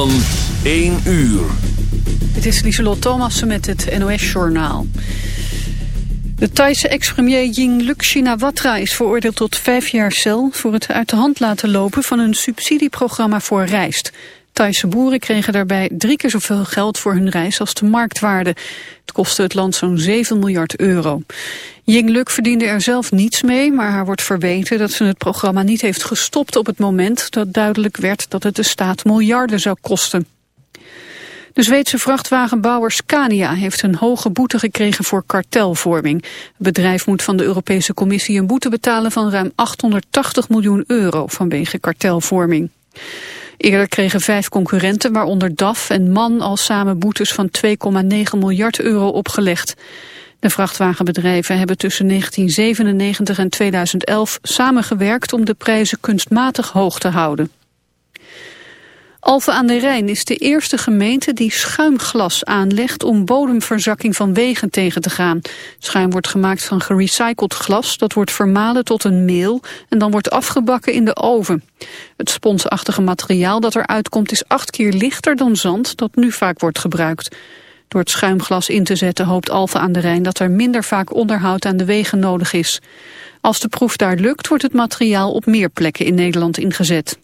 van 1 uur. Het is Lieselot Thomassen met het NOS-journaal. De Thaise ex-premier Yingluck Shinawatra is veroordeeld tot vijf jaar cel... voor het uit de hand laten lopen van een subsidieprogramma voor rijst. Thaise boeren kregen daarbij drie keer zoveel geld voor hun reis als de marktwaarde. Het kostte het land zo'n 7 miljard euro. Yingluck verdiende er zelf niets mee, maar haar wordt verweten dat ze het programma niet heeft gestopt op het moment dat duidelijk werd dat het de staat miljarden zou kosten. De Zweedse vrachtwagenbouwer Scania heeft een hoge boete gekregen voor kartelvorming. Het bedrijf moet van de Europese Commissie een boete betalen van ruim 880 miljoen euro vanwege kartelvorming. Eerder kregen vijf concurrenten, waaronder DAF en MAN, al samen boetes van 2,9 miljard euro opgelegd. De vrachtwagenbedrijven hebben tussen 1997 en 2011 samengewerkt om de prijzen kunstmatig hoog te houden. Alphen aan de Rijn is de eerste gemeente die schuimglas aanlegt om bodemverzakking van wegen tegen te gaan. Schuim wordt gemaakt van gerecycled glas, dat wordt vermalen tot een meel en dan wordt afgebakken in de oven. Het sponsachtige materiaal dat eruit komt is acht keer lichter dan zand, dat nu vaak wordt gebruikt. Door het schuimglas in te zetten hoopt Alphen aan de Rijn dat er minder vaak onderhoud aan de wegen nodig is. Als de proef daar lukt, wordt het materiaal op meer plekken in Nederland ingezet.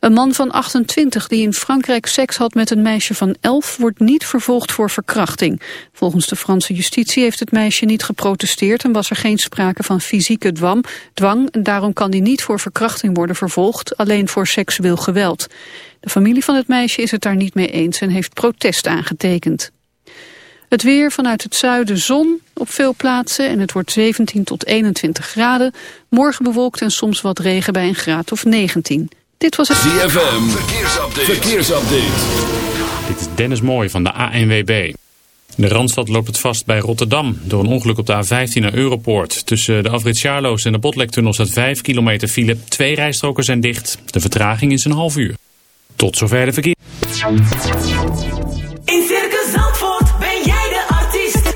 Een man van 28 die in Frankrijk seks had met een meisje van 11 wordt niet vervolgd voor verkrachting. Volgens de Franse justitie heeft het meisje niet geprotesteerd en was er geen sprake van fysieke dwang. dwang en daarom kan hij niet voor verkrachting worden vervolgd, alleen voor seksueel geweld. De familie van het meisje is het daar niet mee eens en heeft protest aangetekend. Het weer vanuit het zuiden zon op veel plaatsen en het wordt 17 tot 21 graden. Morgen bewolkt en soms wat regen bij een graad of 19. Dit was het... ZFM, verkeersupdate. verkeersupdate. Dit is Dennis Mooij van de ANWB. De Randstad loopt het vast bij Rotterdam. Door een ongeluk op de A15 naar Europoort. Tussen de afrit Charloes en de Botlektunnel staat 5 kilometer file. Twee rijstroken zijn dicht. De vertraging is een half uur. Tot zover de verkeer. In Circus Zandvoort ben jij de artiest.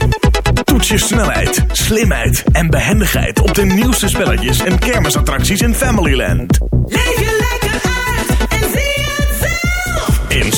Toets je snelheid, slimheid en behendigheid op de nieuwste spelletjes en kermisattracties in Familyland. Leef je lekker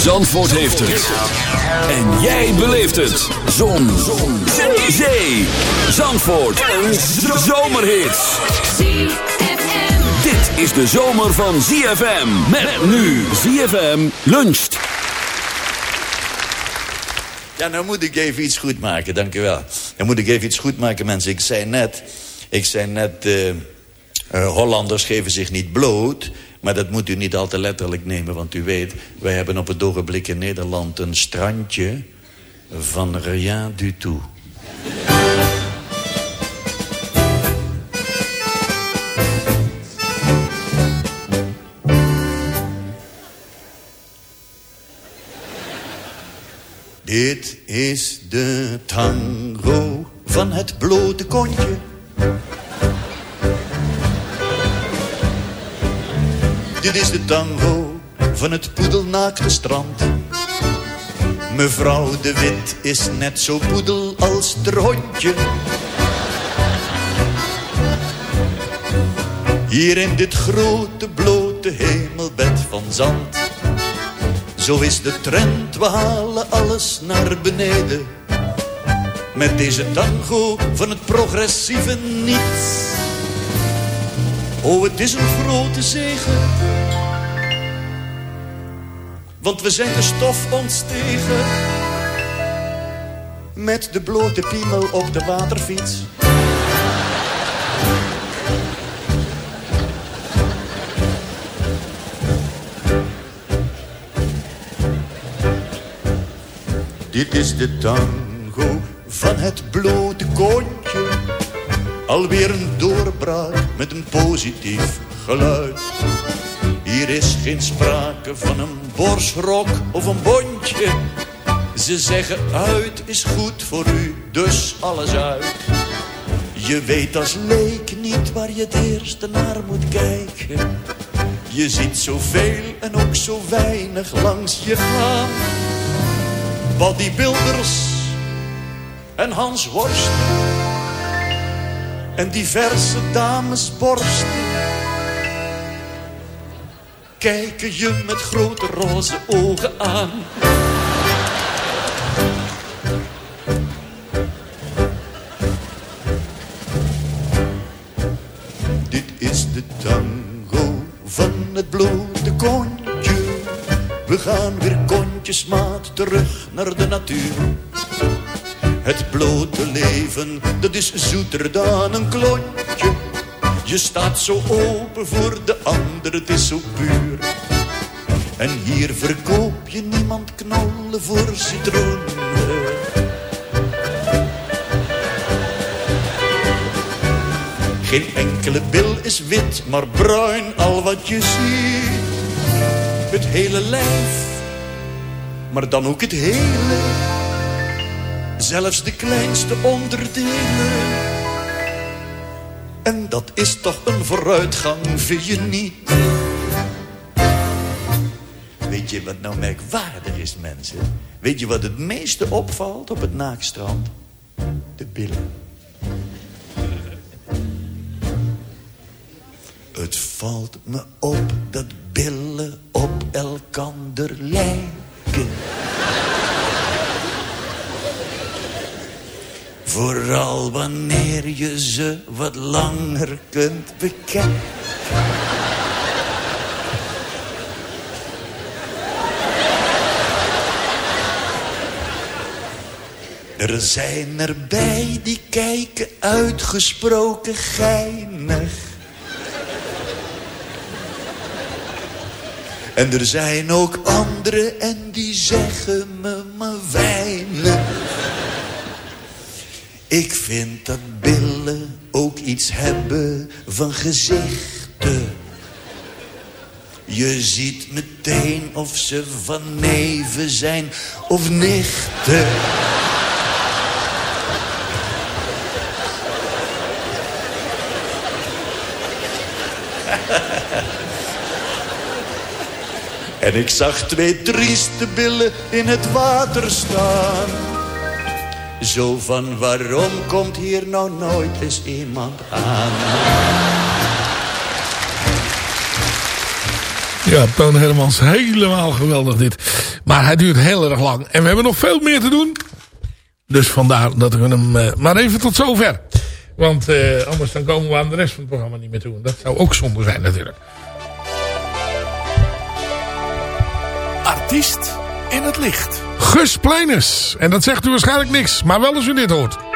Zandvoort heeft het. En jij beleeft het. Zon. Zon. Zee. Zee. Zandvoort. Een zomerhit. Dit is de zomer van ZFM. Met nu ZFM luncht. Ja, nou moet ik even iets goed maken, dank u wel. Dan moet ik even iets goed maken, mensen. Ik zei net, ik zei net, eh, eh, Hollanders geven zich niet bloot... maar dat moet u niet al te letterlijk nemen, want u weet... wij hebben op het ogenblik in Nederland een strandje van rien du tout. Dit is de tango van het blote kontje. Dit is de tango van het poedelnaakte strand. Mevrouw de Wit is net zo poedel als het hondje. Hier in dit grote blote hemelbed van zand. Zo is de trend, we halen alles naar beneden. Met deze tango van het progressieve niets. Oh, het is een grote zegen. Want we zijn de stof ontstegen. Met de blote piemel op de waterfiets. Dit is de tango van het blote kontje. Alweer een doorbraak met een positief geluid. Hier is geen sprake van een borstrok of een bondje. Ze zeggen uit is goed voor u, dus alles uit. Je weet als leek niet waar je het eerste naar moet kijken. Je ziet zoveel en ook zo weinig langs je gaan. Bodybuilders en Hans Worsten. En diverse damesborsten. Kijken je met grote roze ogen aan. Dit is de tango van het blote kontje. We gaan weer kontjesmaat terug naar de natuur. Het blote leven, dat is zoeter dan een klontje. Je staat zo open voor de ander, het is zo puur. En hier verkoop je niemand knollen voor citroenen. Geen enkele bil is wit, maar bruin al wat je ziet. Het hele lijf, maar dan ook het hele. Zelfs de kleinste onderdelen. En dat is toch een vooruitgang, vind je niet? Weet je wat nou merkwaardig is, mensen? Weet je wat het meeste opvalt op het naakstrand? De billen. Het valt me op dat billen op elkander lijken. Vooral wanneer je ze wat langer kunt bekijken. Er zijn erbij die kijken uitgesproken geinig. En er zijn ook anderen en die zeggen me maar weinig. Ik vind dat billen ook iets hebben van gezichten. Je ziet meteen of ze van neven zijn of nichten. En ik zag twee trieste billen in het water staan. Zo van waarom komt hier nou nooit eens iemand aan? Ja, Toon Hermans, helemaal geweldig dit. Maar hij duurt heel erg lang. En we hebben nog veel meer te doen. Dus vandaar dat we hem uh, maar even tot zover. Want uh, anders dan komen we aan de rest van het programma niet meer toe. En dat zou ook zonde zijn natuurlijk. Artiest in het licht. Gus Pleinus. En dat zegt u waarschijnlijk niks. Maar wel als u dit hoort.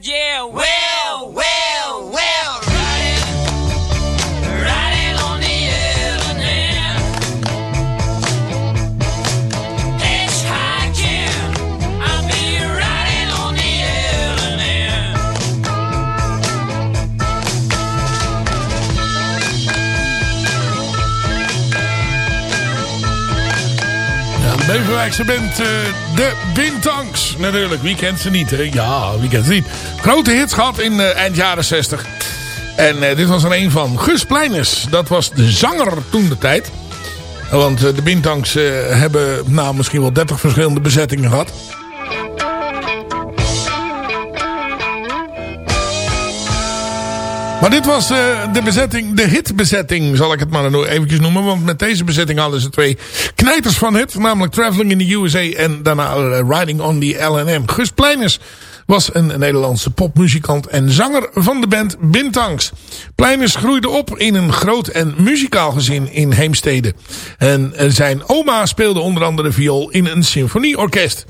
jail. Beverwijkse band, eh, de Bintangs. Natuurlijk, wie kent ze niet, hè? Ja, wie kent ze niet. Grote hits gehad in eh, eind jaren 60. En eh, dit was er een van. Gus Pleiners, dat was de zanger toen de tijd. Want de Bintangs hebben nou, misschien wel 30 verschillende bezettingen gehad. Maar dit was eh, de bezetting, de hitbezetting zal ik het maar eventjes noemen. Want met deze bezetting hadden ze twee knijters van hit. Namelijk Traveling in the USA en daarna eh, Riding on the LNM. Gus Pleiners was een Nederlandse popmuzikant en zanger van de band Bintangs. Pleiners groeide op in een groot en muzikaal gezin in Heemstede. En eh, zijn oma speelde onder andere viool in een symfonieorkest.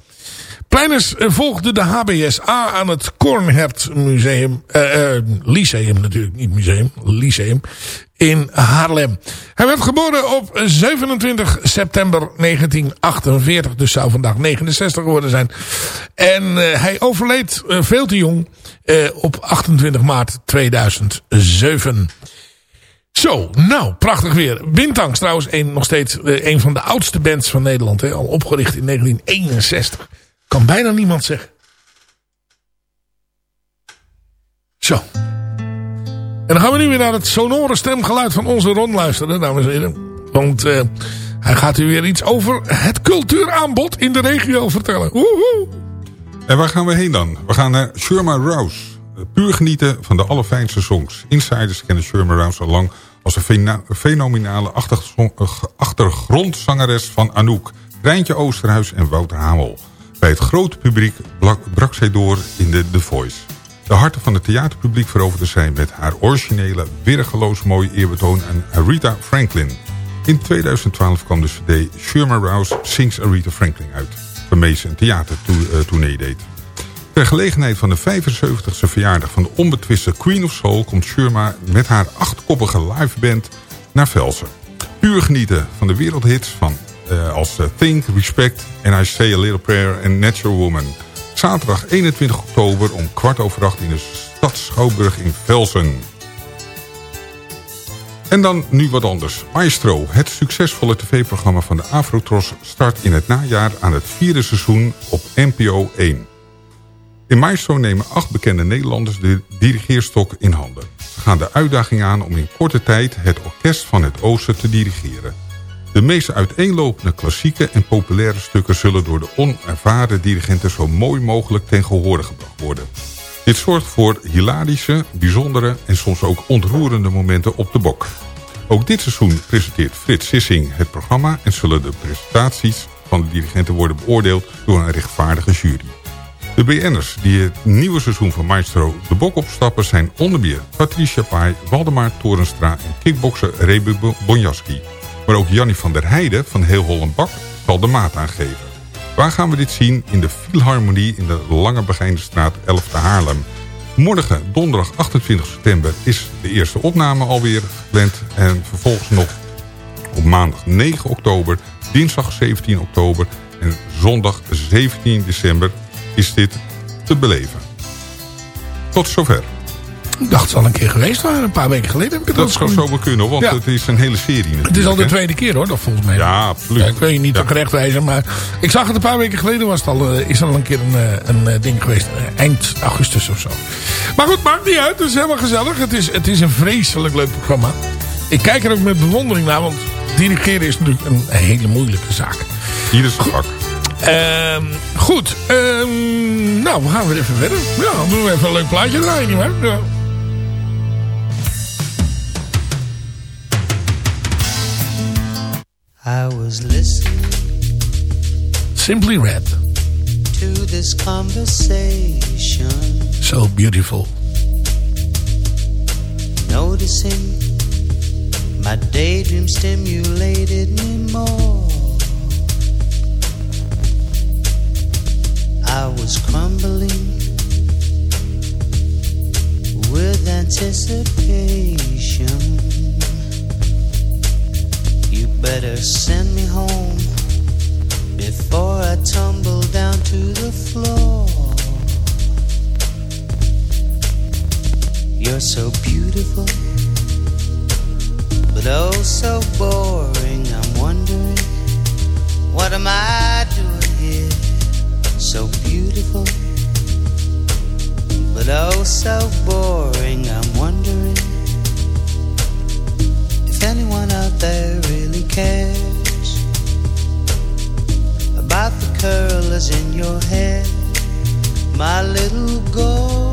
Pleiners eh, volgde de HBSA aan het Kornhert Museum, eh, Lyceum natuurlijk, niet museum, Lyceum, in Haarlem. Hij werd geboren op 27 september 1948, dus zou vandaag 69 geworden zijn. En hij overleed veel te jong op 28 maart 2007. Zo, nou, prachtig weer. Bintangs trouwens een, nog steeds een van de oudste bands van Nederland. Al opgericht in 1961. Kan bijna niemand zeggen. Zo. En dan gaan we nu weer naar het sonore stemgeluid van onze Ron luisteren, dames en heren. Want eh, hij gaat u weer iets over het cultuuraanbod in de regio vertellen. Woehoe. En waar gaan we heen dan? We gaan naar Sherma Rouse. Puur genieten van de allerfijnste songs. Insiders kennen Sherma Rouse al lang als een fenomenale eh, achtergrondzangeres van Anouk, Rijntje Oosterhuis en Wouter Hamel. Bij het grote publiek brak zij door in de The Voice. De harten van het theaterpubliek veroverde zij met haar originele, weergeloos mooie eerbetoon aan Aretha Franklin. In 2012 kwam de cd Sherma Rouse Sings Aretha Franklin uit, waarmee ze een theatertournee deed. Ter gelegenheid van de 75e verjaardag van de onbetwiste Queen of Soul... komt Sherma met haar achtkoppige liveband naar Velsen. Puur genieten van de wereldhits van, eh, als eh, Think, Respect... and I Say a Little Prayer en Natural Woman. Zaterdag 21 oktober om kwart over acht in de stad Schouwburg in Velsen. En dan nu wat anders. Maestro, het succesvolle tv-programma van de Afrotros... start in het najaar aan het vierde seizoen op NPO 1. In Maestro nemen acht bekende Nederlanders de dirigeerstok in handen. Ze gaan de uitdaging aan om in korte tijd het Orkest van het Oosten te dirigeren. De meest uiteenlopende klassieke en populaire stukken... zullen door de onervaren dirigenten zo mooi mogelijk ten gehore gebracht worden. Dit zorgt voor hilarische, bijzondere en soms ook ontroerende momenten op de bok. Ook dit seizoen presenteert Frits Sissing het programma... en zullen de presentaties van de dirigenten worden beoordeeld door een rechtvaardige jury. De BN'ers die het nieuwe seizoen van Maestro de bok opstappen... zijn onder meer Patricia Pai, Waldemar Torenstra en kickbokser Rebu Bonjaski. Maar ook Jannie van der Heijden van Heel Holland Bak zal de maat aangeven. Waar gaan we dit zien? In de Philharmonie in de Lange Begijnenstraat 11 te Haarlem. Morgen, donderdag 28 september, is de eerste opname alweer gepland. En vervolgens nog op maandag 9 oktober, dinsdag 17 oktober en zondag 17 december is dit te beleven. Tot zover. Ik dacht het al een keer geweest waren, een paar weken geleden. Heb ik het Dat zou zomaar kunnen, want Ja. het is een hele serie. Het is al de hè? tweede keer hoor, dat volgens mij. Ja, absoluut. Ja, ik weet je niet Ja. op recht wijzen, maar ik zag het een paar weken geleden. Was het al, eh, is al een keer een, eh, een eh, ding geweest. eind augustus of zo. Maar goed, maakt niet uit. Het is helemaal gezellig. Het is, het is een vreselijk leuk programma. Ik kijk er ook met bewondering naar, want dirigeren is natuurlijk een hele moeilijke zaak. Hier is het vak. Ehm, goed, ehm, nou, we gaan weer even verder. Ja, doen we even een leuk plaatje draaien, nietwaar? Ja. I was listening Simply Red. to this conversation, So beautiful. noticing my daydream stimulated me more. I was crumbling with anticipation. Better send me home before I tumble down to the floor. You're so beautiful, but oh so boring. I'm wondering, what am I doing here? So beautiful, but oh so boring. I'm wondering if anyone out there really cares about the curlers in your hair, my little golden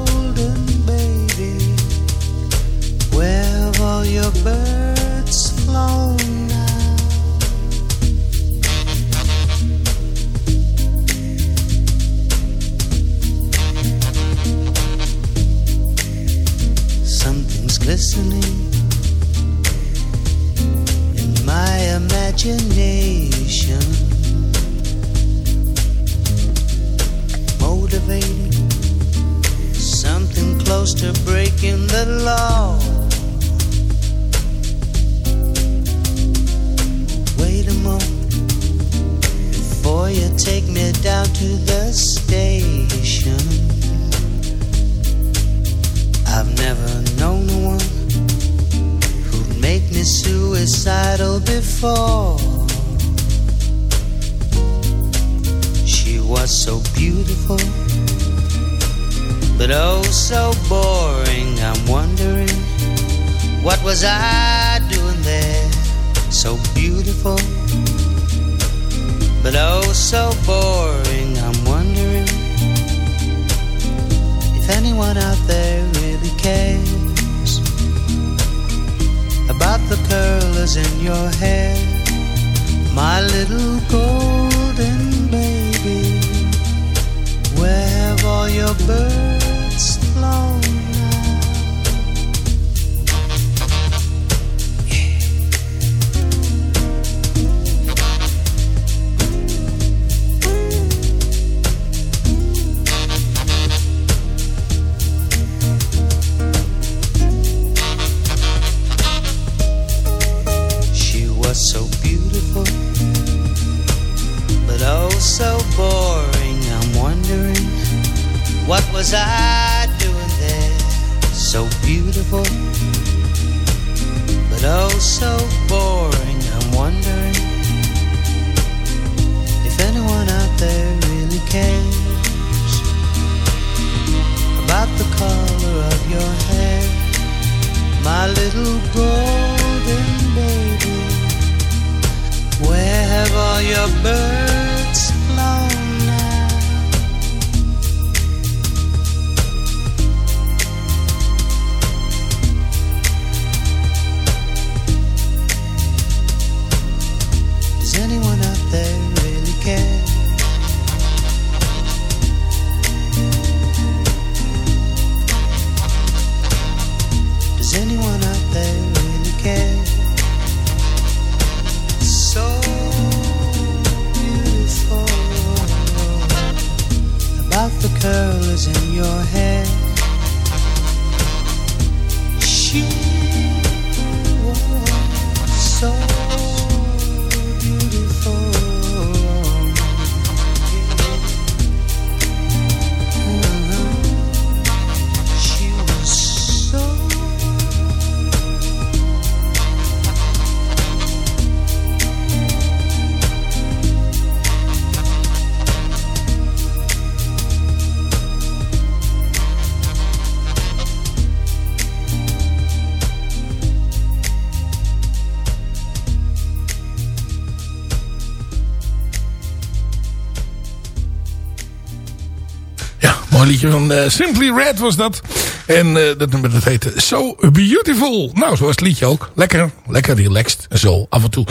mooi liedje van eh, Simply Red was dat. En eh, dat nummer dat heette So Beautiful. Nou, zo was het liedje ook. Lekker, lekker relaxed. En zo, af en toe.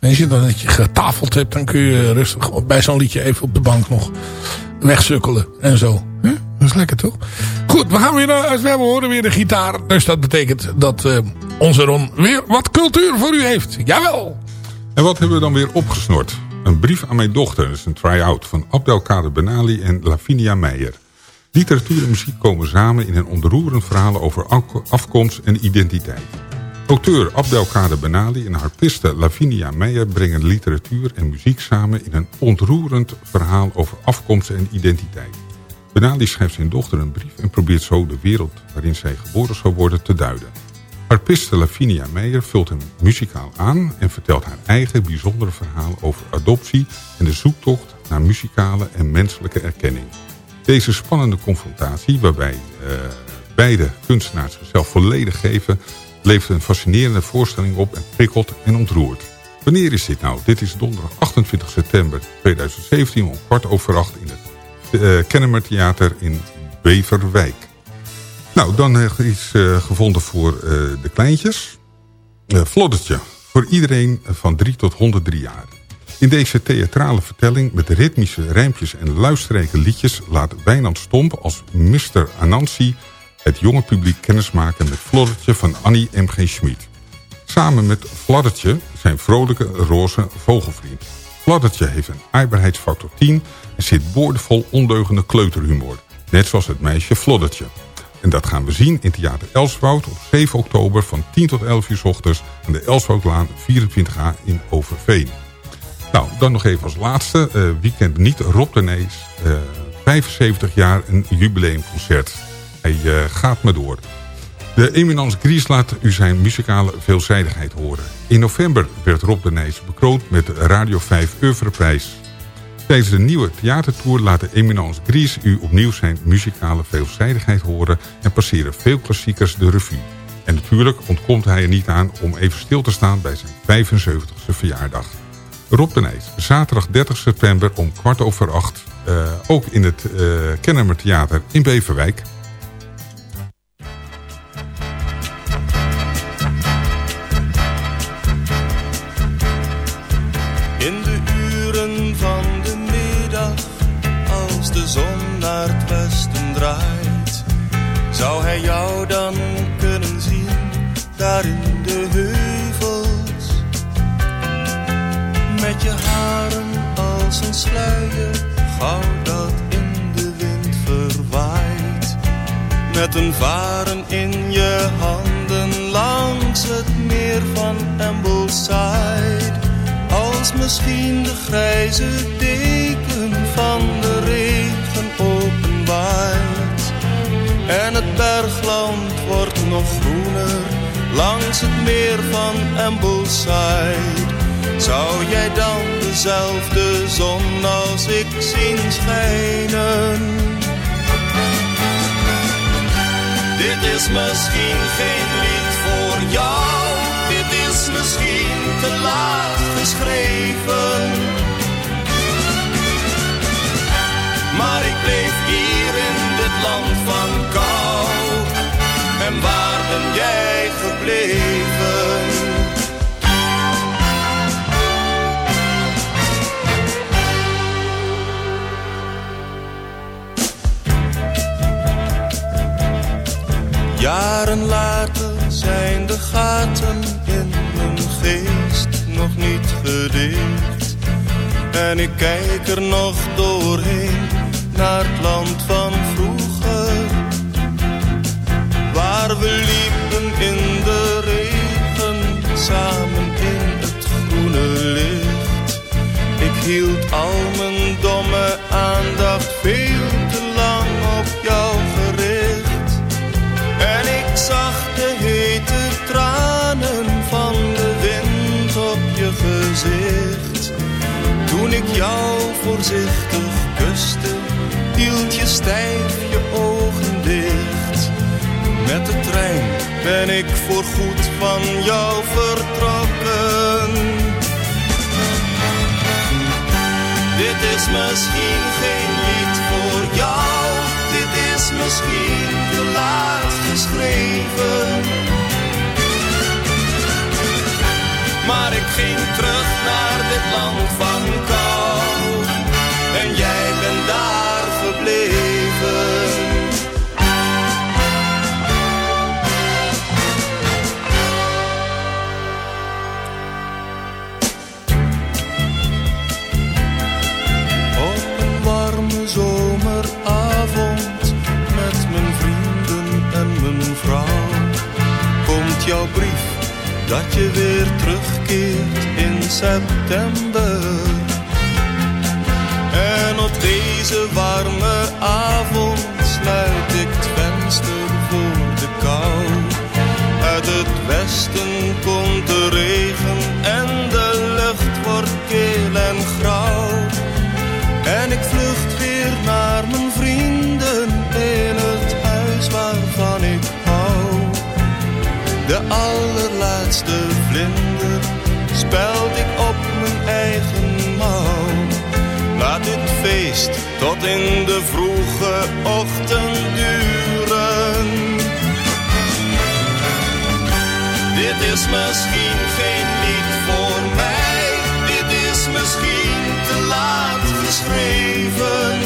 En als je dan net je getafeld hebt, dan kun je rustig bij zo'n liedje even op de bank nog wegsukkelen. En zo. Dat is lekker toch? Goed, we gaan weer naar, we horen weer de gitaar. Dus dat betekent dat eh, onze Ron weer wat cultuur voor u heeft. Jawel! En wat hebben we dan weer opgesnord? Een brief aan mijn dochter. Dat is een try-out van Abdelkader Benali en Lavinia Meijer. Literatuur en muziek komen samen in een ontroerend verhaal over afkomst en identiteit. Auteur Abdelkader Benali en harpiste Lavinia Meijer brengen literatuur en muziek samen in een ontroerend verhaal over afkomst en identiteit. Benali schrijft zijn dochter een brief en probeert zo de wereld waarin zij geboren zou worden te duiden. Harpiste Lavinia Meijer vult hem muzikaal aan en vertelt haar eigen bijzondere verhaal over adoptie en de zoektocht naar muzikale en menselijke erkenning. Deze spannende confrontatie, waarbij uh, beide kunstenaars zichzelf volledig geven, levert een fascinerende voorstelling op en prikkelt en ontroert. Wanneer is dit nou? Dit is donderdag 28 september 2017 om kwart over acht in het uh, Theater in Beverwijk. Nou, dan heb ik iets uh, gevonden voor de kleintjes. Uh, Floddertje, voor iedereen van 3 tot 103 jaar. In deze theatrale vertelling met ritmische rijmpjes en luisterrijke liedjes... laat Wijnand Stomp als Mr. Anansi het jonge publiek kennismaken met Floddertje van Annie M.G. Schmid. Samen met Fladdertje zijn vrolijke roze vogelvriend. Fladdertje heeft een aaibaarheidsfactor 10 en zit boordevol ondeugende kleuterhumor. Net zoals het meisje Floddertje. En dat gaan we zien in Theater Elswoud op 7 oktober van 10 tot 11 uur s ochtends aan de Elswoudlaan 24a in Overveen. Dan nog even als laatste. Uh, niet Rob de Nees? Uh, 75 jaar een jubileumconcert. Hij uh, gaat maar door. De Eminence Gries laat u zijn muzikale veelzijdigheid horen. In november werd Rob de Nijs bekroond met de Radio 5 Oeuvreprijs. Tijdens de nieuwe theatertour laat de Eminence Gries u opnieuw zijn muzikale veelzijdigheid horen... en passeren veel klassiekers de revue. En natuurlijk ontkomt hij er niet aan om even stil te staan bij zijn 75ste verjaardag. Rob Nijs, zaterdag 30 september om kwart over acht... Uh, ook in het uh, Kennemer Theater in Beverwijk... een sluier, gauw dat in de wind verwaait. Met een varen in je handen langs het meer van Ambleside als misschien de grijze deken van de regen openwaait. En het bergland wordt nog groener langs het meer van Ambleside. Zou jij dan dezelfde zon als ik zien schijnen? Dit is misschien geen lied voor jou, dit is misschien te laat geschreven. Jaren later zijn de gaten in mijn geest nog niet gedicht. En ik kijk er nog doorheen naar het land van vroeger. Waar we liepen in de regen, samen in het groene licht. Ik hield al mijn domme aandacht jou voorzichtig kuste, hield je stijf je ogen dicht. Met de trein ben ik voorgoed van jou vertrokken. Dit is misschien geen lied voor jou, dit is misschien te laat geschreven. Maar ik ging terug naar dit land van dat je weer terugkeert in september. En op deze warme avond sluit ik het venster voor de kou. Uit het westen komt de regen en de lucht wordt kil en grauw. En ik vlucht weer naar mijn vrienden in het huis waarvan ik hou. De allerlaatste vlinder speld ik op mijn eigen mouw. Laat dit feest tot in de vroege ochtend duren. Dit is misschien geen lied voor mij, dit is misschien te laat geschreven.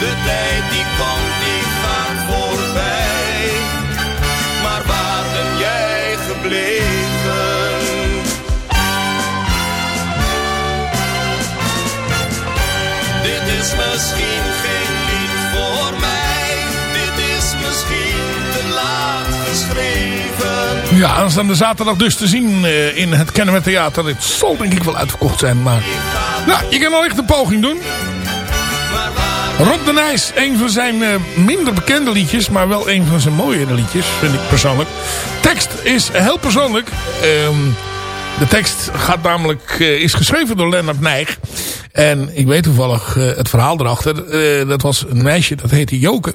De tijd die komt, gebleven? Dit is misschien geen lied voor mij, dit is misschien te laat geschreven. Ja, aanstaande zaterdag dus te zien eh, in het Kennemer Theater. Het zal denk ik wel uitverkocht zijn, maar... Nou, je kan wellicht een poging doen. Rob de Nijs, een van zijn eh, minder bekende liedjes, maar wel een van zijn mooiere liedjes, vind ik persoonlijk. Tekst is heel persoonlijk. Ehm, de tekst gaat namelijk, eh, is geschreven door Lennart Nijg. En ik weet toevallig eh, het verhaal erachter. Dat was een meisje, dat heette Joke.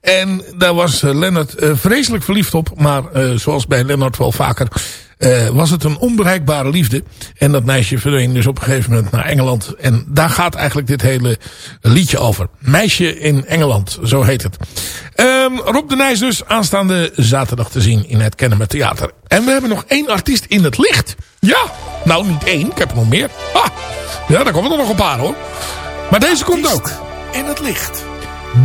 En daar was Lennart vreselijk verliefd op. Maar zoals bij Lennart wel vaker... eh, was het een onbereikbare liefde. En dat meisje verdween dus op een gegeven moment naar Engeland. En daar gaat eigenlijk dit hele liedje over. Meisje in Engeland, zo heet het. Ehm, Rob de Nijs dus aanstaande zaterdag te zien in het Kennemer Theater. En we hebben nog één artiest in het licht. Ja, nou niet één, ik heb er nog meer. Ah, ja, daar komen er nog een paar hoor. Maar deze komt ook. In het licht.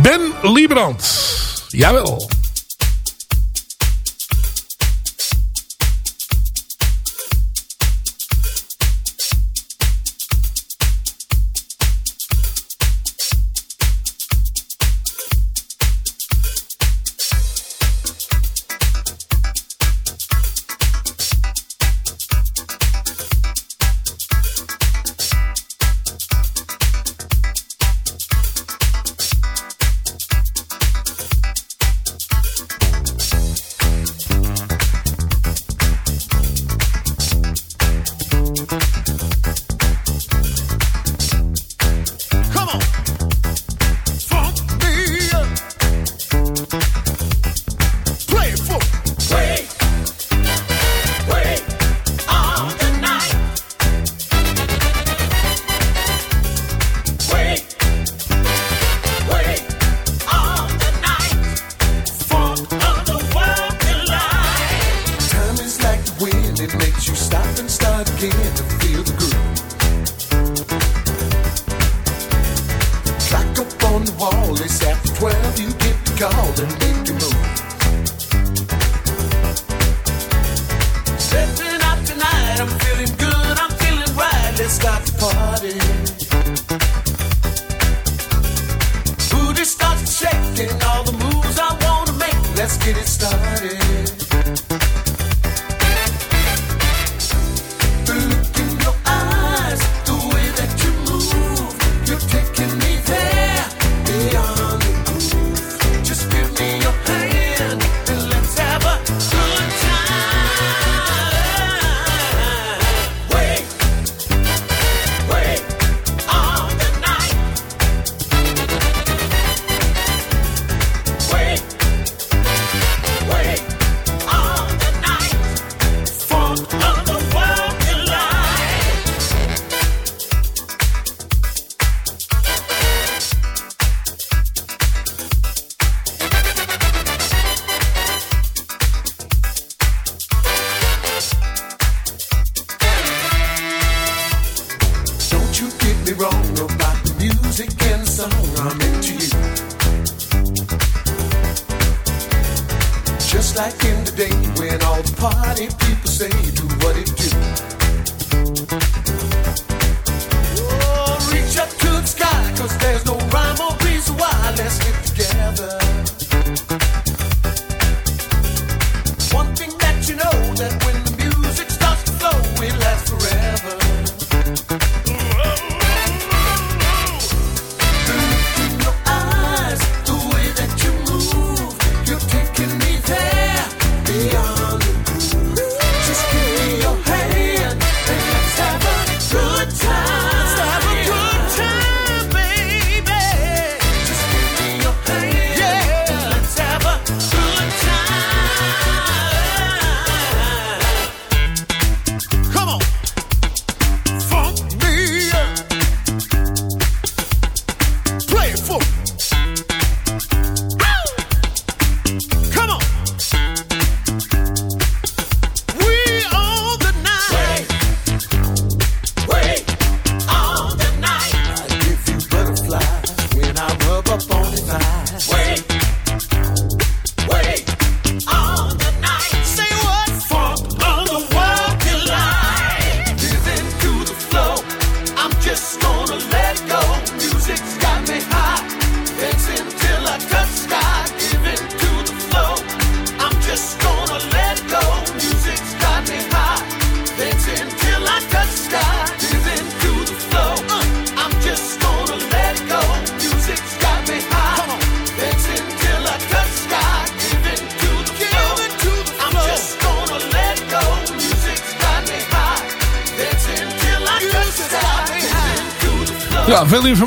Ben Liebrand. Jawel.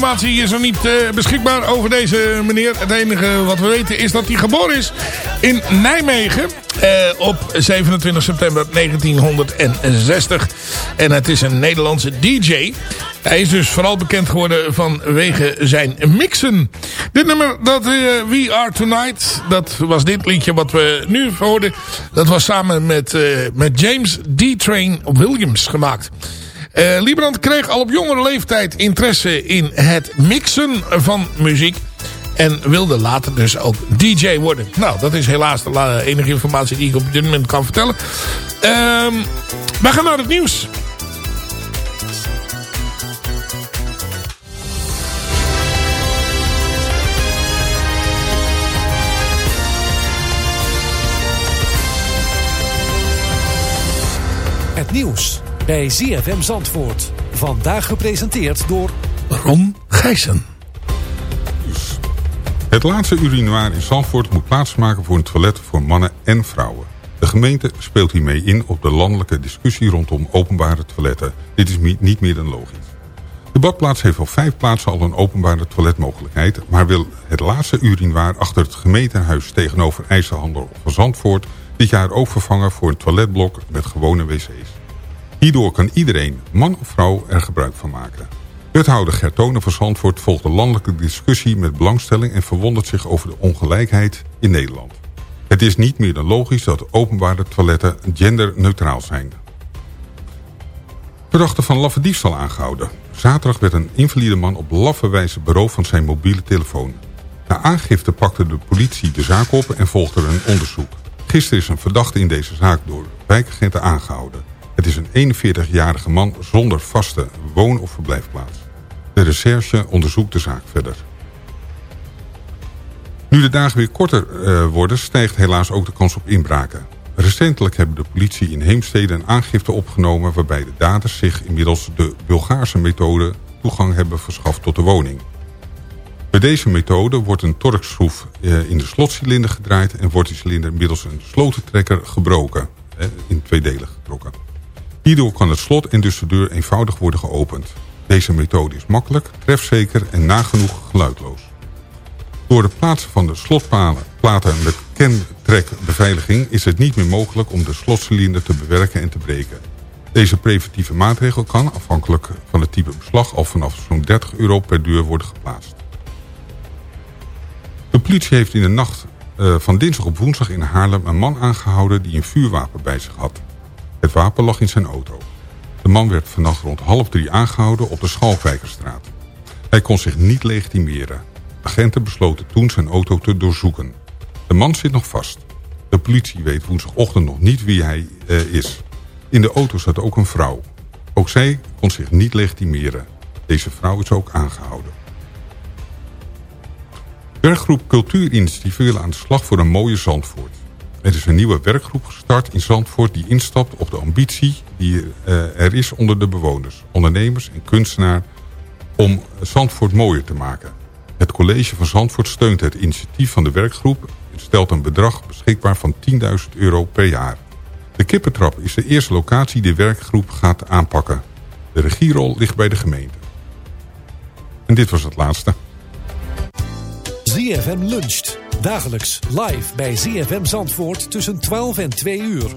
Informatie is er niet eh, beschikbaar over deze meneer. Het enige wat we weten is dat hij geboren is in Nijmegen eh, op 27 september 1960. En het is een Nederlandse DJ. Hij is dus vooral bekend geworden vanwege zijn mixen. Dit nummer, dat eh, We Are Tonight, dat was dit liedje wat we nu hoorden. Dat was samen met, met James D-Train Williams gemaakt. Eh Liebrand kreeg al op jongere leeftijd interesse in het mixen van muziek. En wilde later dus ook DJ worden. Nou, dat is helaas de enige informatie die ik op dit moment kan vertellen. Ehm we gaan naar het nieuws. Het nieuws bij ZFM Zandvoort. Vandaag gepresenteerd door Ron Gijssen. Het laatste urinoir in Zandvoort moet plaatsmaken voor een toilet voor mannen en vrouwen. De gemeente speelt hiermee in op de landelijke discussie rondom openbare toiletten. Dit is niet meer dan logisch. De badplaats heeft op vijf plaatsen al een openbare toiletmogelijkheid... maar wil het laatste urinoir achter het gemeentehuis tegenover IJzerhandel van Zandvoort... dit jaar ook vervangen voor een toiletblok met gewone wc's. Hierdoor kan iedereen, man of vrouw, er gebruik van maken. Wethouder Gertone van Zandvoort volgt de landelijke discussie met belangstelling... en verwondert zich over de ongelijkheid in Nederland. Het is niet meer dan logisch dat openbare toiletten genderneutraal zijn. Verdachte van laffe diefstal aangehouden. Zaterdag werd een invalide man op laffe wijze beroofd van zijn mobiele telefoon. Na aangifte pakte de politie de zaak op en volgde een onderzoek. Gisteren is een verdachte in deze zaak door wijkagenten aangehouden. Het is een 41-jarige man zonder vaste woon- of verblijfplaats. De recherche onderzoekt de zaak verder. Nu de dagen weer korter eh, worden, stijgt helaas ook de kans op inbraken. Recentelijk hebben de politie in Heemstede een aangifte opgenomen... waarbij de daders zich inmiddels de Bulgaarse methode toegang hebben verschaft tot de woning. Bij deze methode wordt een torkschroef eh, in de slotcilinder gedraaid... en wordt die cilinder middels een slotentrekker gebroken, eh, in twee delen getrokken. Hierdoor kan het slot en dus de deur eenvoudig worden geopend. Deze methode is makkelijk, trefzeker en nagenoeg geluidloos. Door de plaatsen van de slotplaten met kentrekbeveiliging is het niet meer mogelijk om de slotcilinder te bewerken en te breken. Deze preventieve maatregel kan, afhankelijk van het type beslag, al vanaf zo'n 30 euro per deur worden geplaatst. De politie heeft in de nacht eh, van dinsdag op woensdag in Haarlem een man aangehouden die een vuurwapen bij zich had. Het wapen lag in zijn auto. De man werd vannacht rond half drie aangehouden op de Schalkwijkerstraat. Hij kon zich niet legitimeren. Agenten besloten toen zijn auto te doorzoeken. De man zit nog vast. De politie weet woensdagochtend nog niet wie hij eh, is. In de auto zat ook een vrouw. Ook zij kon zich niet legitimeren. Deze vrouw is ook aangehouden. Werkgroep Cultuurinitiatief wil aan de slag voor een mooie Zandvoort. Er is een nieuwe werkgroep gestart in Zandvoort die instapt op de ambitie die eh, er is onder de bewoners, ondernemers en kunstenaar om Zandvoort mooier te maken. Het college van Zandvoort steunt het initiatief van de werkgroep en stelt een bedrag beschikbaar van 10.000 euro per jaar. De Kippentrap is de eerste locatie die de werkgroep gaat aanpakken. De regierol ligt bij de gemeente. En dit was het laatste. ZFM luncht. Dagelijks live bij ZFM Zandvoort tussen 12 en 2 uur.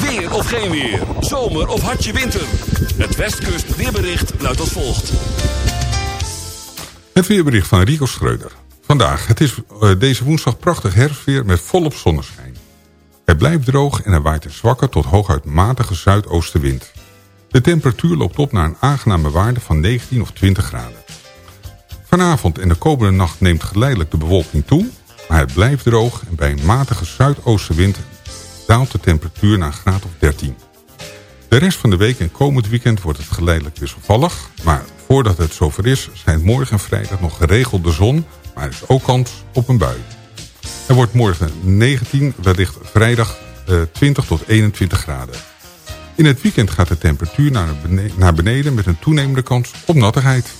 Weer of geen weer. Zomer of hartje winter. Het Westkust weerbericht luidt als volgt. Het weerbericht van Rico Schreuder. Vandaag, het is eh, deze woensdag prachtig herfstweer met volop zonneschijn. Het blijft droog en er waait een zwakke tot hooguit matige zuidoostenwind. De temperatuur loopt op naar een aangename waarde van 19 of 20 graden. Vanavond en de komende nacht neemt geleidelijk de bewolking toe... maar het blijft droog en bij een matige zuidoostenwind daalt de temperatuur naar een graad of 13. De rest van de week en komend weekend wordt het geleidelijk wisselvallig... maar voordat het zover is schijnt morgen en vrijdag nog geregeld de zon... maar er is ook kans op een bui. Er wordt morgen 19, wellicht vrijdag eh, 20 tot 21 graden. In het weekend gaat de temperatuur naar naar beneden met een toenemende kans op nattigheid.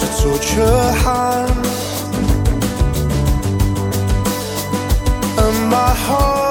是错却憾。And my heart.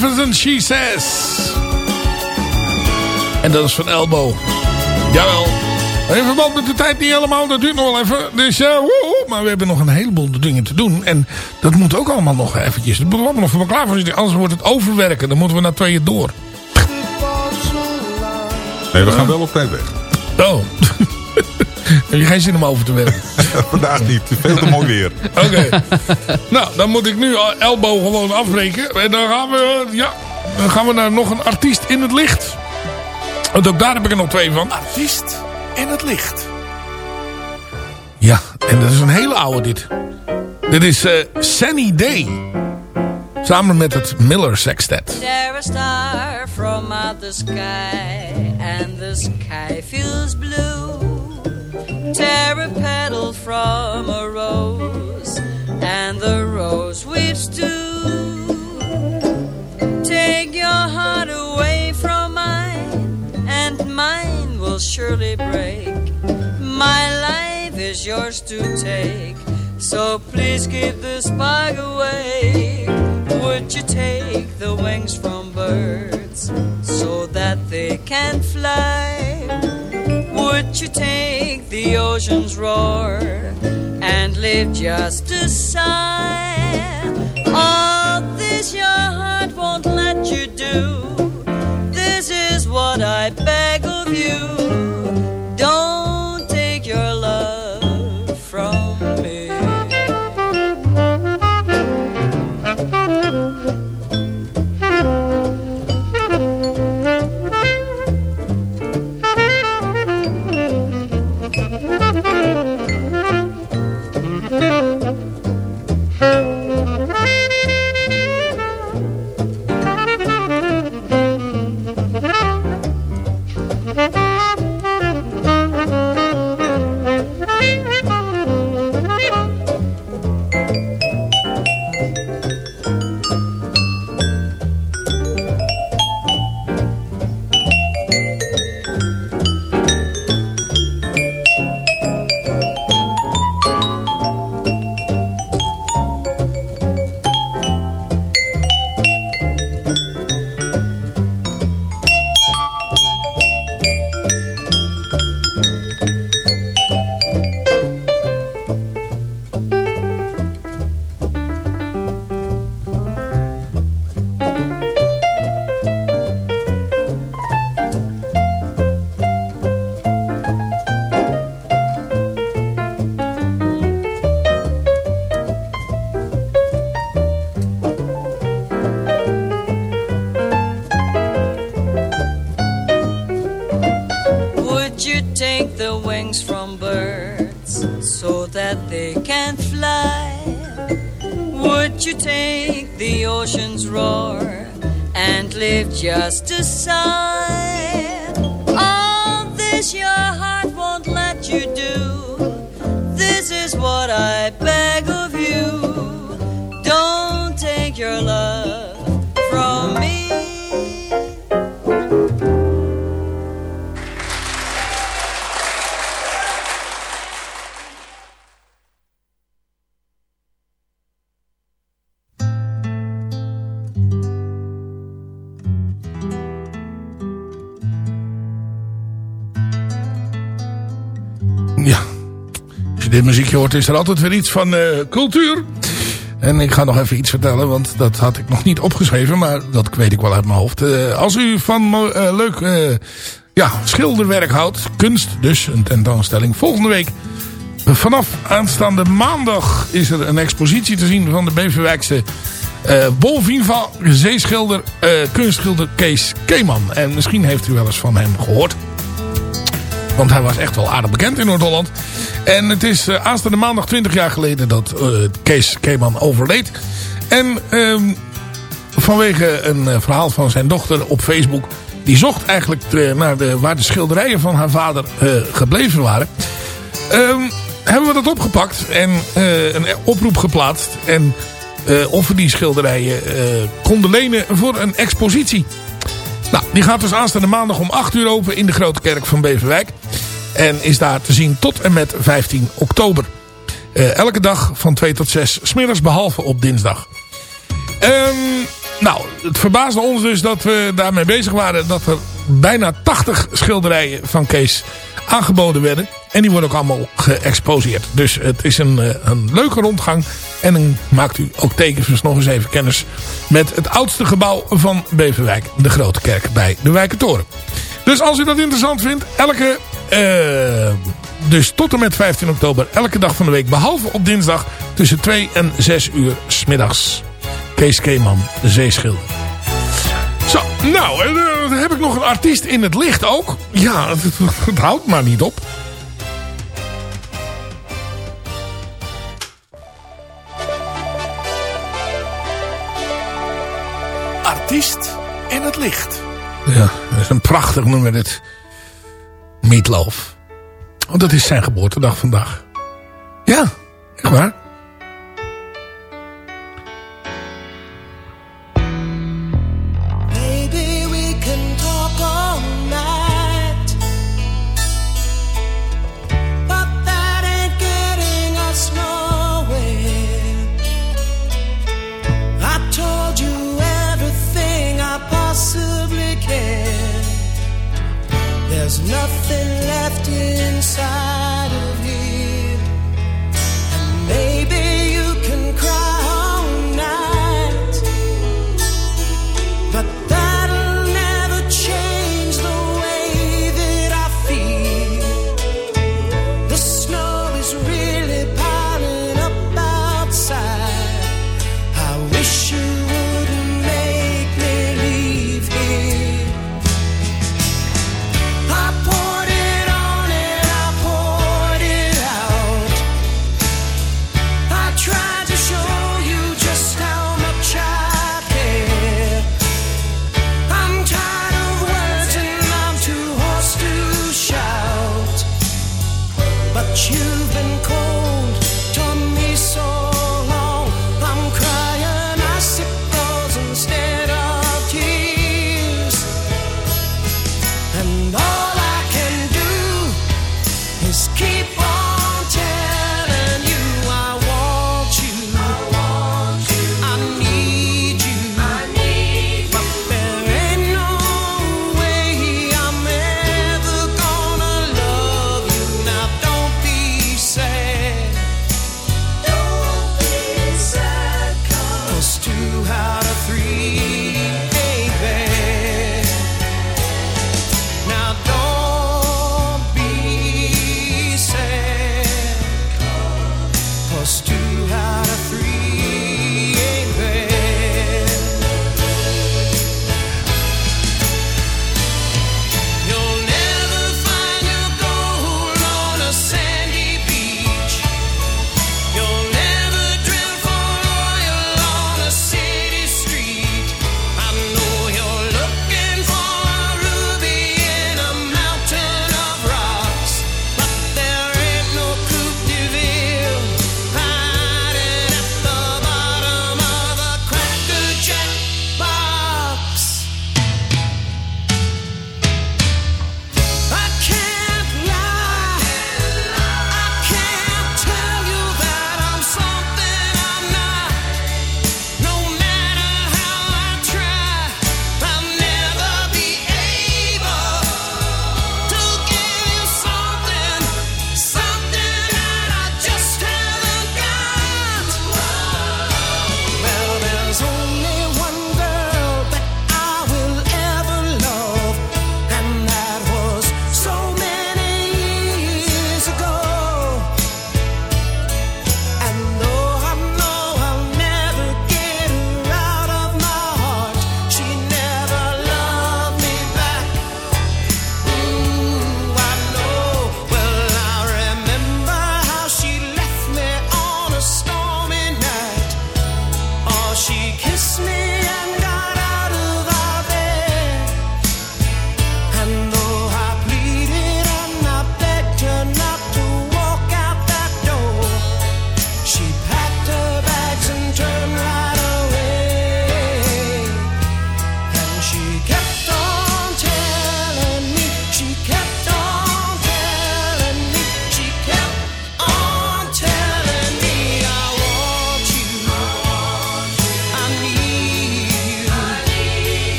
Magnificent She Says. En dat is van Elbow. Jawel. In verband met de tijd niet helemaal, dat duurt nog wel even. Dus ja, woe, maar we hebben nog een heleboel dingen te doen. En dat moet ook allemaal nog eventjes. Dat moet allemaal nog voor elkaar voor zitten. Anders wordt het overwerken. Dan moeten we naar tweeën door. Nee, we gaan wel op tijd weg. Oh. Heb je geen zin om over te werken? Vandaag niet. Veel te mooi weer. Oké. nou, dan moet ik nu Elbow gewoon afbreken. En dan gaan we, ja, dan gaan we naar nog een artiest in het licht. Want ook daar heb ik er nog twee van. Artiest in het licht. Ja, en dat is een hele oude dit. Dit is eh, Sunny Day. Samen met het Miller Sextet. There a star from out the sky, and the sky feels blue. Tear a petal from a rose, and the rose weeps too. Take your heart away from mine, and mine will surely break. My life is yours to take. So please keep the spike away. Would you take the wings from birds so that they can fly? Would you take the ocean's roar and live just a sigh? All this your heart won't let you do. This is what I beg of you. That they can't fly? Would you take the ocean's roar and live just a sigh? All this your heart won't let you do. This is what I beg hoort is er altijd weer iets van eh, cultuur. En ik ga nog even iets vertellen, want dat had ik nog niet opgeschreven, maar dat weet ik wel uit mijn hoofd. Eh, als u van eh, leuk ja, schilderwerk houdt, kunst dus, een tentoonstelling. Volgende week, vanaf aanstaande maandag, is er een expositie te zien van de Beverwijkse eh Bolviva zeeschilder, kunstschilder Kees Keeman. En misschien heeft u wel eens van hem gehoord. Want hij was echt wel aardig bekend in Noord-Holland. En het is eh, aanstaande maandag 20 jaar geleden dat eh, Kees Keeman overleed. En ehm, vanwege een eh, verhaal van zijn dochter op Facebook... die zocht eigenlijk naar de, waar de schilderijen van haar vader gebleven waren... Ehm, hebben we dat opgepakt en een oproep geplaatst. En of we die schilderijen konden lenen voor een expositie. Nou, die gaat dus aanstaande maandag om 8 uur open in de Grote Kerk van Beverwijk. En is daar te zien tot en met 15 oktober. Eh, elke dag van 2 tot 6, smiddags behalve op dinsdag. Ehm, nou, het verbaasde ons dus dat we daarmee bezig waren... dat er bijna 80 schilderijen van Kees aangeboden werden. En die worden ook allemaal geëxposeerd. Dus het is een, eh, een leuke rondgang. En dan maakt u ook tevens nog eens even kennis met het oudste gebouw van Beverwijk. De Grote Kerk bij de Wijkentoren. Dus als u dat interessant vindt, elke... eh, dus tot en met 15 oktober, elke dag van de week, behalve op dinsdag, tussen 2 en 6 uur smiddags. Kees Keeman, de zeeschilder. Zo, nou, eh, dan heb ik nog een artiest in het licht ook. Ja, het houdt maar niet op. Artiest in het licht. Ja, dat is een prachtig nummer dit. Meatloaf. Want dat is zijn geboortedag vandaag. Ja, echt waar. pasar.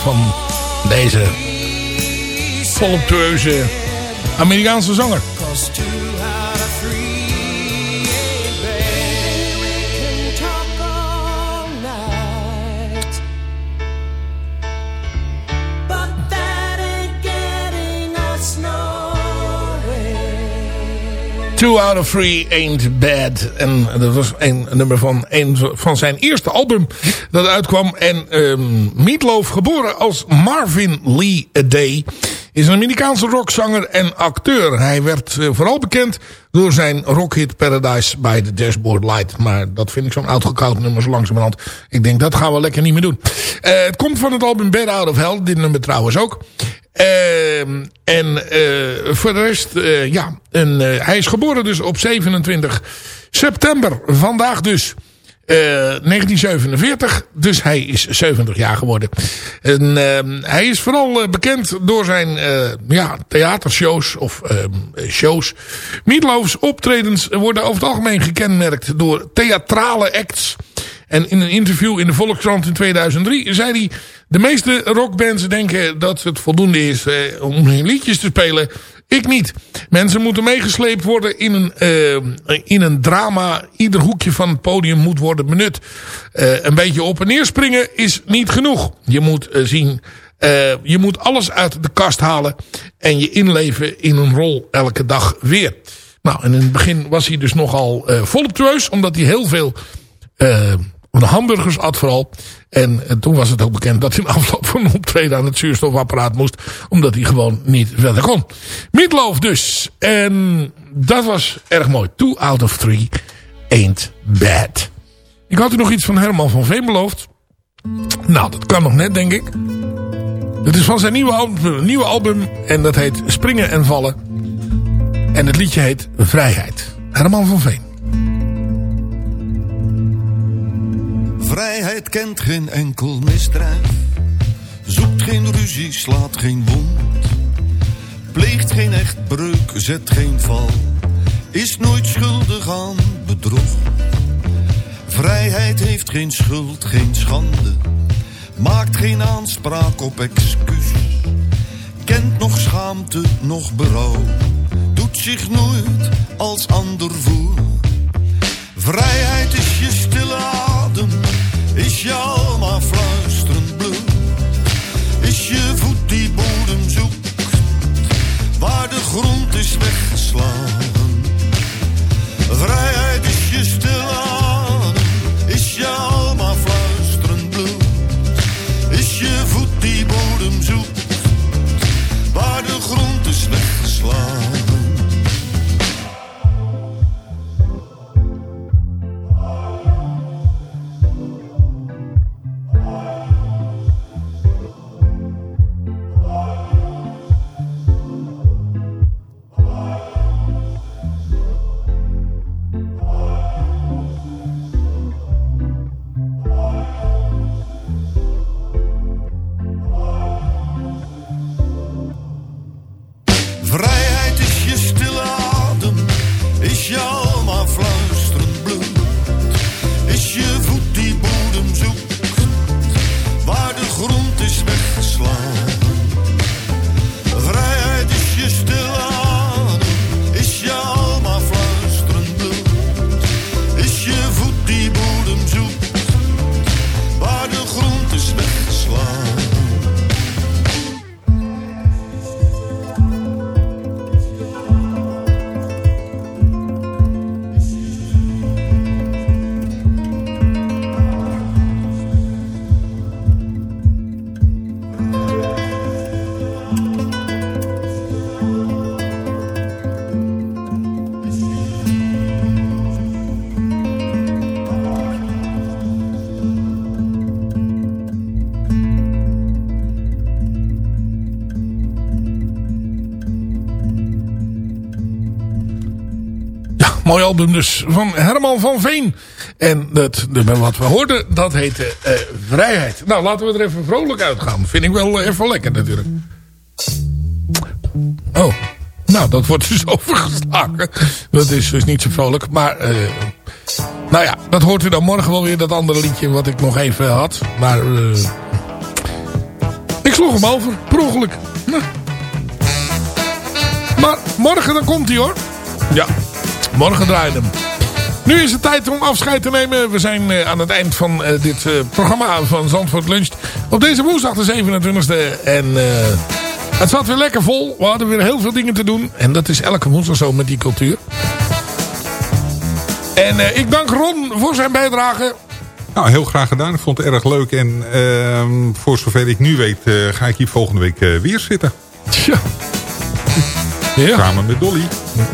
Van deze voluptueuze Amerikaanse zanger. Two out of three ain't bad. En dat was een nummer van, een van zijn eerste album dat uitkwam. En um, Meatloaf, geboren als Marvin Lee Day, is een Amerikaanse rockzanger en acteur. Hij werd uh, vooral bekend door zijn rockhit Paradise by the Dashboard Light. Maar dat vind ik zo'n uitgekoud nummer zo langzamerhand. Ik denk dat gaan we lekker niet meer doen. Uh, het komt van het album Bad Out of Hell. Dit nummer trouwens ook. Uh, en uh, voor de rest, ja, en, hij is geboren dus op 27 september. Vandaag dus. 1947, dus hij is 70 jaar geworden. En, hij is vooral bekend door zijn ja, theatershows of shows. Meatloaf's optredens worden over het algemeen gekenmerkt door theatrale acts. En in een interview in de Volkskrant in 2003 zei hij... De meeste rockbands denken dat het voldoende is eh, om hun liedjes te spelen. Ik niet. Mensen moeten meegesleept worden in een, uh, in een drama. Ieder hoekje van het podium moet worden benut. Uh, een beetje op en neer springen is niet genoeg. Je moet uh, zien... je moet alles uit de kast halen. En je inleven in een rol elke dag weer. Nou, en in het begin was hij dus nogal voluptueus. Omdat hij heel veel hamburgers at vooral. En, en, toen was het ook bekend dat hij in afloop van een optreden aan het zuurstofapparaat moest. Omdat hij gewoon niet verder kon. Meatloaf dus. En dat was erg mooi. Two out of three ain't bad. Ik had u nog iets van Herman van Veen beloofd. Nou, dat kan nog net, denk ik. Het is van zijn nieuwe album, nieuwe album. En dat heet Springen en Vallen. En het liedje heet Vrijheid. Herman van Veen. Vrijheid kent geen enkel misdrijf. Zoekt geen ruzie, slaat geen wond. Pleegt geen echtbreuk, zet geen val. Is nooit schuldig aan bedrog. Vrijheid heeft geen schuld, geen schande. Maakt geen aanspraak op excuus. Kent nog schaamte, nog berouw. Doet zich nooit als ander voor. Vrijheid is je stille is je alma fluisterend bloed? Is je voet die bodem zoekt, waar de grond is weggeslagen? Vrijheid is je stille adem, is je alma fluisterend bloed? Is je voet die bodem zoekt, waar de grond is weggeslagen? Dus van Herman van Veen. En het wat we hoorden, dat heette uh, Vrijheid. Nou, laten we er even vrolijk uitgaan. Vind ik wel uh, even lekker natuurlijk. Oh, nou, dat wordt dus overgeslagen. Dat is dus niet zo vrolijk. Maar, uh, nou ja, dat hoort u dan morgen wel weer. Dat andere liedje wat ik nog even had. Maar, Ik sloeg hem over, per. Nou. Maar morgen dan komt hij hoor. Ja, morgen draaien hem. Nu is het tijd om afscheid te nemen. We zijn eh, aan het eind van eh, dit eh, programma van Zandvoort Lunch. Op deze woensdag de 27e. En het zat weer lekker vol. We hadden weer heel veel dingen te doen. En dat is elke woensdag zo met die cultuur. En ik dank Ron voor zijn bijdrage. Nou, heel graag gedaan. Ik vond het erg leuk. En ehm, voor zover ik nu weet, ga ik hier volgende week weer zitten. Tja. Ja. Samen met Dolly.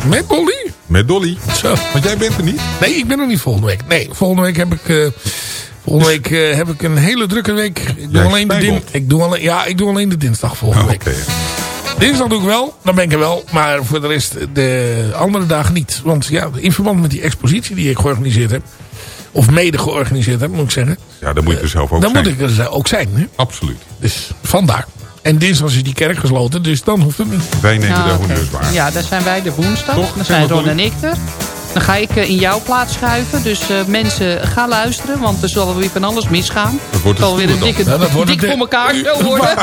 Met Dolly? Met Dolly. Zo. Want jij bent er niet? Nee, ik ben er niet volgende week. Nee, volgende week heb ik... eh, volgende week eh, heb ik een hele drukke week. Ik doe, Jij alleen de, din ik doe alleen, ja, ik doe alleen de dinsdag volgende Oh, week. Dinsdag doe ik wel, dan ben ik er wel. Maar voor de rest de andere dagen niet. Want ja, in verband met die expositie die ik georganiseerd heb. Of mede georganiseerd heb, moet ik zeggen. Ja, dan moet je er zelf ook dan zijn. moet ik er ook zijn. Hè? Absoluut. Dus vandaar. En dinsdag is die kerk gesloten, dus dan hoeft het niet. Wij nemen Ja, de honneurs waar. Ja, dan zijn wij de woensdag. Toch? Dan zijn Ron en ik er. Dan ga ik eh, in jouw plaats schuiven. Dus eh, mensen, ga luisteren. Want er zal weer van alles misgaan. Dat wordt Het zal weer een dikke, Ja, dat wordt dik voor elkaar show worden.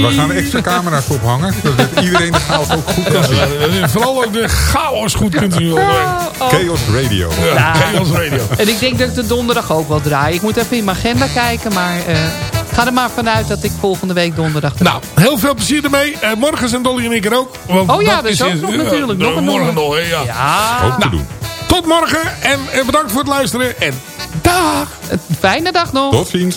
We gaan extra camera's ophangen. Zodat iedereen de chaos ook goed kan zien. Ja, Vooral ook de chaos goed kunt zien. week. Chaos Radio. Ja. Chaos Radio. En ik denk dat ik de donderdag ook wel draai. Ik moet even in mijn agenda kijken. Maar eh, ga er maar vanuit dat ik volgende week donderdag. Nou, heel veel plezier ermee. Eh, morgen zijn Dolly en ik er ook. Want Oh ja, dat is ook nog ja, natuurlijk. Nog een morgen nog, hè, ja. Ja, Ook te Nou, doen. Tot morgen en bedankt voor het luisteren. En dag! een fijne dag nog. Tot ziens.